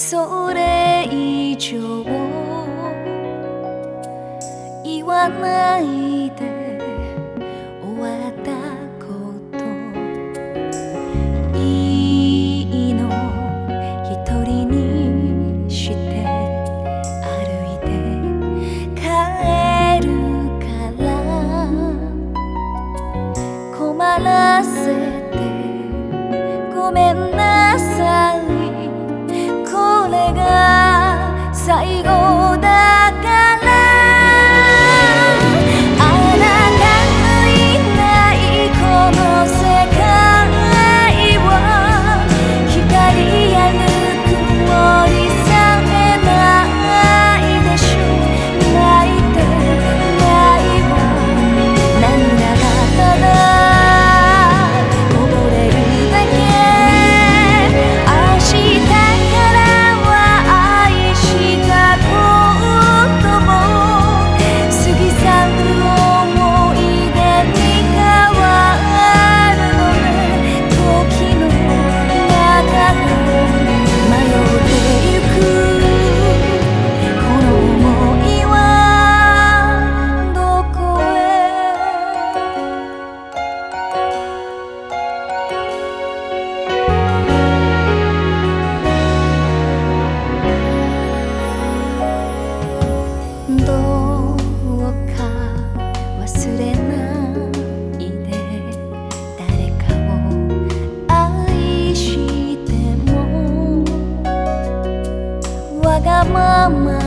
それ以上言わないで。dạy どうか忘れないで。誰かを愛しても。わがまま